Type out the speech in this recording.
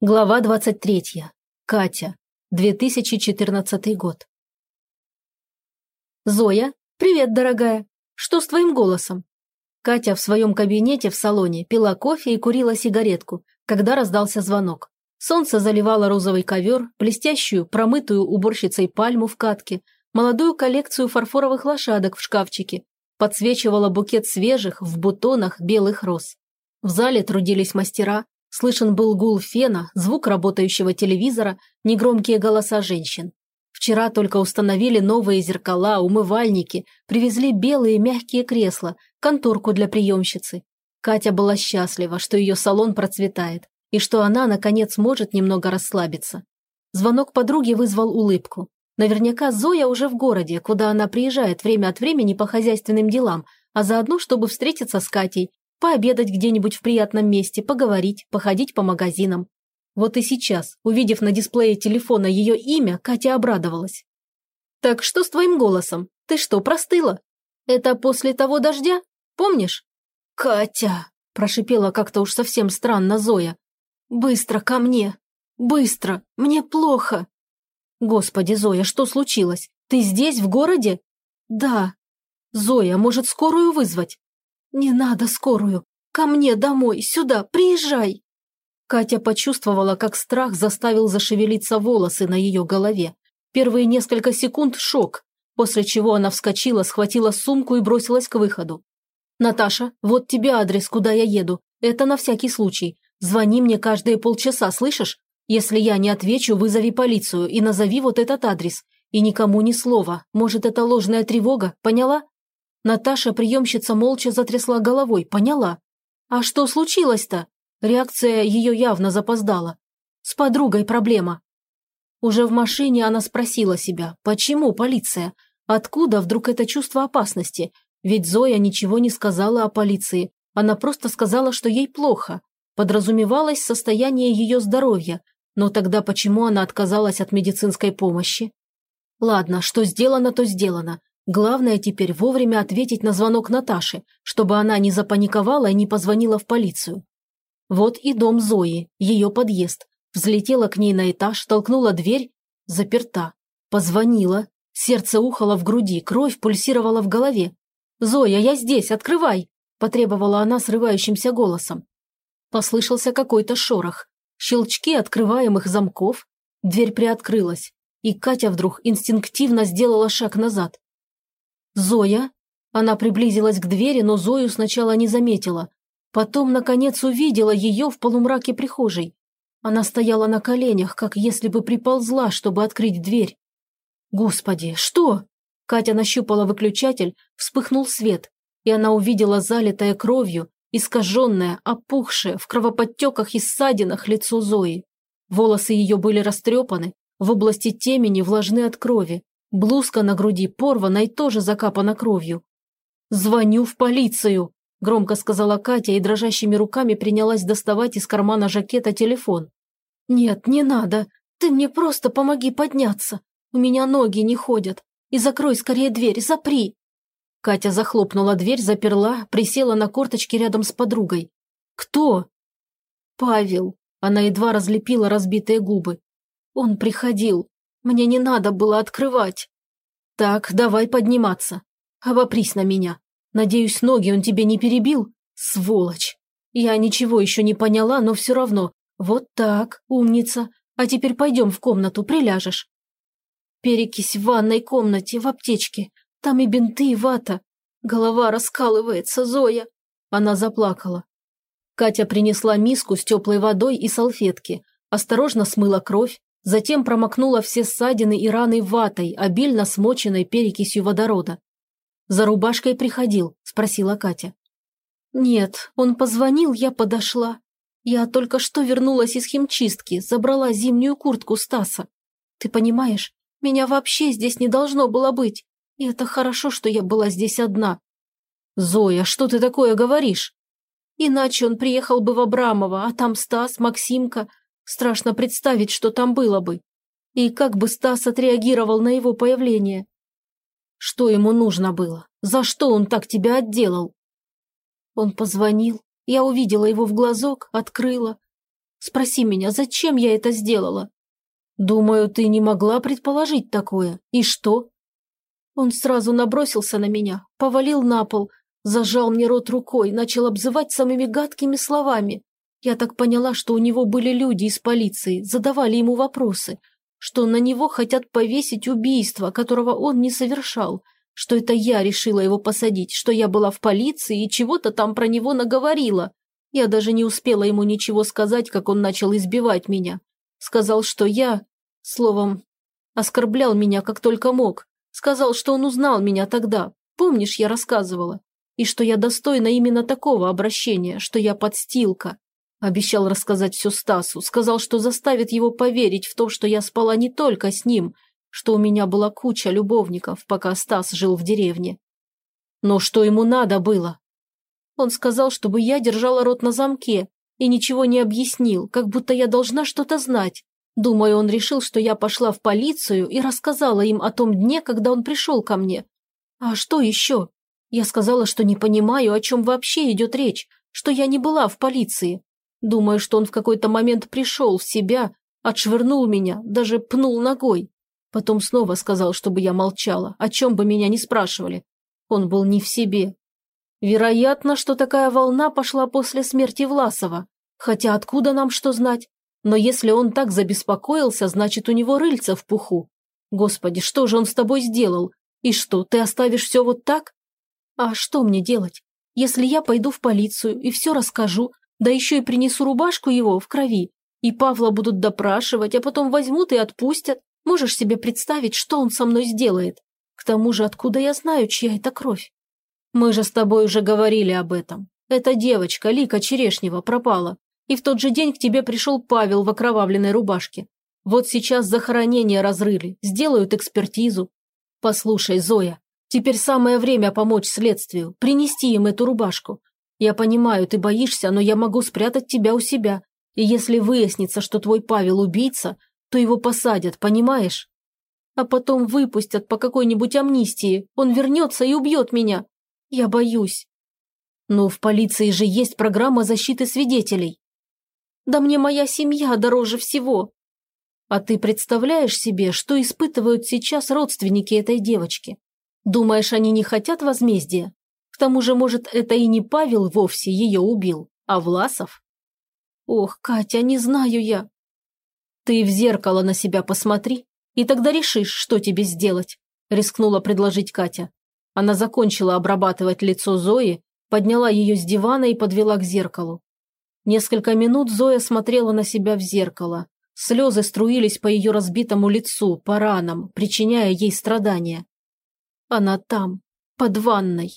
Глава 23. Катя. 2014 год. Зоя. Привет, дорогая. Что с твоим голосом? Катя в своем кабинете в салоне пила кофе и курила сигаретку, когда раздался звонок. Солнце заливало розовый ковер, блестящую, промытую уборщицей пальму в катке, молодую коллекцию фарфоровых лошадок в шкафчике, подсвечивало букет свежих в бутонах белых роз. В зале трудились мастера, Слышен был гул фена, звук работающего телевизора, негромкие голоса женщин. Вчера только установили новые зеркала, умывальники, привезли белые мягкие кресла, конторку для приемщицы. Катя была счастлива, что ее салон процветает, и что она, наконец, может немного расслабиться. Звонок подруги вызвал улыбку. Наверняка Зоя уже в городе, куда она приезжает время от времени по хозяйственным делам, а заодно, чтобы встретиться с Катей пообедать где-нибудь в приятном месте, поговорить, походить по магазинам. Вот и сейчас, увидев на дисплее телефона ее имя, Катя обрадовалась. «Так что с твоим голосом? Ты что, простыла? Это после того дождя? Помнишь?» «Катя!» – прошипела как-то уж совсем странно Зоя. «Быстро ко мне! Быстро! Мне плохо!» «Господи, Зоя, что случилось? Ты здесь, в городе?» «Да». «Зоя, может, скорую вызвать?» «Не надо скорую! Ко мне домой, сюда, приезжай!» Катя почувствовала, как страх заставил зашевелиться волосы на ее голове. Первые несколько секунд шок, после чего она вскочила, схватила сумку и бросилась к выходу. «Наташа, вот тебе адрес, куда я еду. Это на всякий случай. Звони мне каждые полчаса, слышишь? Если я не отвечу, вызови полицию и назови вот этот адрес. И никому ни слова. Может, это ложная тревога, поняла?» Наташа, приемщица, молча затрясла головой, поняла. А что случилось-то? Реакция ее явно запоздала. С подругой проблема. Уже в машине она спросила себя, почему полиция? Откуда вдруг это чувство опасности? Ведь Зоя ничего не сказала о полиции. Она просто сказала, что ей плохо. Подразумевалось состояние ее здоровья. Но тогда почему она отказалась от медицинской помощи? Ладно, что сделано, то сделано. Главное теперь вовремя ответить на звонок Наташи, чтобы она не запаниковала и не позвонила в полицию. Вот и дом Зои, ее подъезд. Взлетела к ней на этаж, толкнула дверь, заперта. Позвонила. Сердце ухало в груди, кровь пульсировала в голове. «Зоя, я здесь, открывай!» – потребовала она срывающимся голосом. Послышался какой-то шорох. Щелчки открываемых замков. Дверь приоткрылась, и Катя вдруг инстинктивно сделала шаг назад. «Зоя?» Она приблизилась к двери, но Зою сначала не заметила. Потом, наконец, увидела ее в полумраке прихожей. Она стояла на коленях, как если бы приползла, чтобы открыть дверь. «Господи, что?» Катя нащупала выключатель, вспыхнул свет, и она увидела залитое кровью, искаженное, опухшее, в кровоподтеках и ссадинах лицо Зои. Волосы ее были растрепаны, в области темени влажны от крови, Блузка на груди порвана и тоже закапана кровью. «Звоню в полицию!» – громко сказала Катя и дрожащими руками принялась доставать из кармана жакета телефон. «Нет, не надо. Ты мне просто помоги подняться. У меня ноги не ходят. И закрой скорее дверь, запри!» Катя захлопнула дверь, заперла, присела на корточки рядом с подругой. «Кто?» «Павел». Она едва разлепила разбитые губы. «Он приходил. Мне не надо было открывать. Так, давай подниматься. Обопрись на меня. Надеюсь, ноги он тебе не перебил? Сволочь. Я ничего еще не поняла, но все равно. Вот так, умница. А теперь пойдем в комнату, приляжешь. Перекись в ванной комнате, в аптечке. Там и бинты, и вата. Голова раскалывается, Зоя. Она заплакала. Катя принесла миску с теплой водой и салфетки, осторожно смыла кровь, Затем промокнула все ссадины и раны ватой, обильно смоченной перекисью водорода. «За рубашкой приходил?» – спросила Катя. «Нет, он позвонил, я подошла. Я только что вернулась из химчистки, забрала зимнюю куртку Стаса. Ты понимаешь, меня вообще здесь не должно было быть. И это хорошо, что я была здесь одна». «Зоя, что ты такое говоришь?» Иначе он приехал бы в Абрамово, а там Стас, Максимка, Страшно представить, что там было бы. И как бы Стас отреагировал на его появление. Что ему нужно было? За что он так тебя отделал? Он позвонил. Я увидела его в глазок, открыла. Спроси меня, зачем я это сделала?» «Думаю, ты не могла предположить такое. И что?» Он сразу набросился на меня, повалил на пол, зажал мне рот рукой, начал обзывать самыми гадкими словами. Я так поняла, что у него были люди из полиции, задавали ему вопросы, что на него хотят повесить убийство, которого он не совершал, что это я решила его посадить, что я была в полиции и чего-то там про него наговорила. Я даже не успела ему ничего сказать, как он начал избивать меня. Сказал, что я, словом, оскорблял меня как только мог, Сказал, что он узнал меня тогда. Помнишь, я рассказывала? И что я достойна именно такого обращения, что я подстилка. Обещал рассказать все Стасу. Сказал, что заставит его поверить в то, что я спала не только с ним, что у меня была куча любовников, пока Стас жил в деревне. Но что ему надо было? Он сказал, чтобы я держала рот на замке и ничего не объяснил, как будто я должна что-то знать, Думаю, он решил, что я пошла в полицию и рассказала им о том дне, когда он пришел ко мне. А что еще? Я сказала, что не понимаю, о чем вообще идет речь, что я не была в полиции. Думаю, что он в какой-то момент пришел в себя, отшвырнул меня, даже пнул ногой. Потом снова сказал, чтобы я молчала, о чем бы меня ни спрашивали. Он был не в себе. Вероятно, что такая волна пошла после смерти Власова. Хотя откуда нам что знать? Но если он так забеспокоился, значит, у него рыльца в пуху. Господи, что же он с тобой сделал? И что, ты оставишь все вот так? А что мне делать? Если я пойду в полицию и все расскажу, да еще и принесу рубашку его в крови, и Павла будут допрашивать, а потом возьмут и отпустят, можешь себе представить, что он со мной сделает? К тому же, откуда я знаю, чья это кровь? Мы же с тобой уже говорили об этом. Эта девочка, Лика Черешнева, пропала. И в тот же день к тебе пришел Павел в окровавленной рубашке. Вот сейчас захоронение разрыли, сделают экспертизу. Послушай, Зоя, теперь самое время помочь следствию, принести им эту рубашку. Я понимаю, ты боишься, но я могу спрятать тебя у себя. И если выяснится, что твой Павел убийца, то его посадят, понимаешь? А потом выпустят по какой-нибудь амнистии. Он вернется и убьет меня. Я боюсь. Но в полиции же есть программа защиты свидетелей. Да мне моя семья дороже всего. А ты представляешь себе, что испытывают сейчас родственники этой девочки? Думаешь, они не хотят возмездия? К тому же, может, это и не Павел вовсе ее убил, а Власов? Ох, Катя, не знаю я. Ты в зеркало на себя посмотри, и тогда решишь, что тебе сделать, рискнула предложить Катя. Она закончила обрабатывать лицо Зои, подняла ее с дивана и подвела к зеркалу. Несколько минут Зоя смотрела на себя в зеркало. Слезы струились по ее разбитому лицу, по ранам, причиняя ей страдания. Она там, под ванной,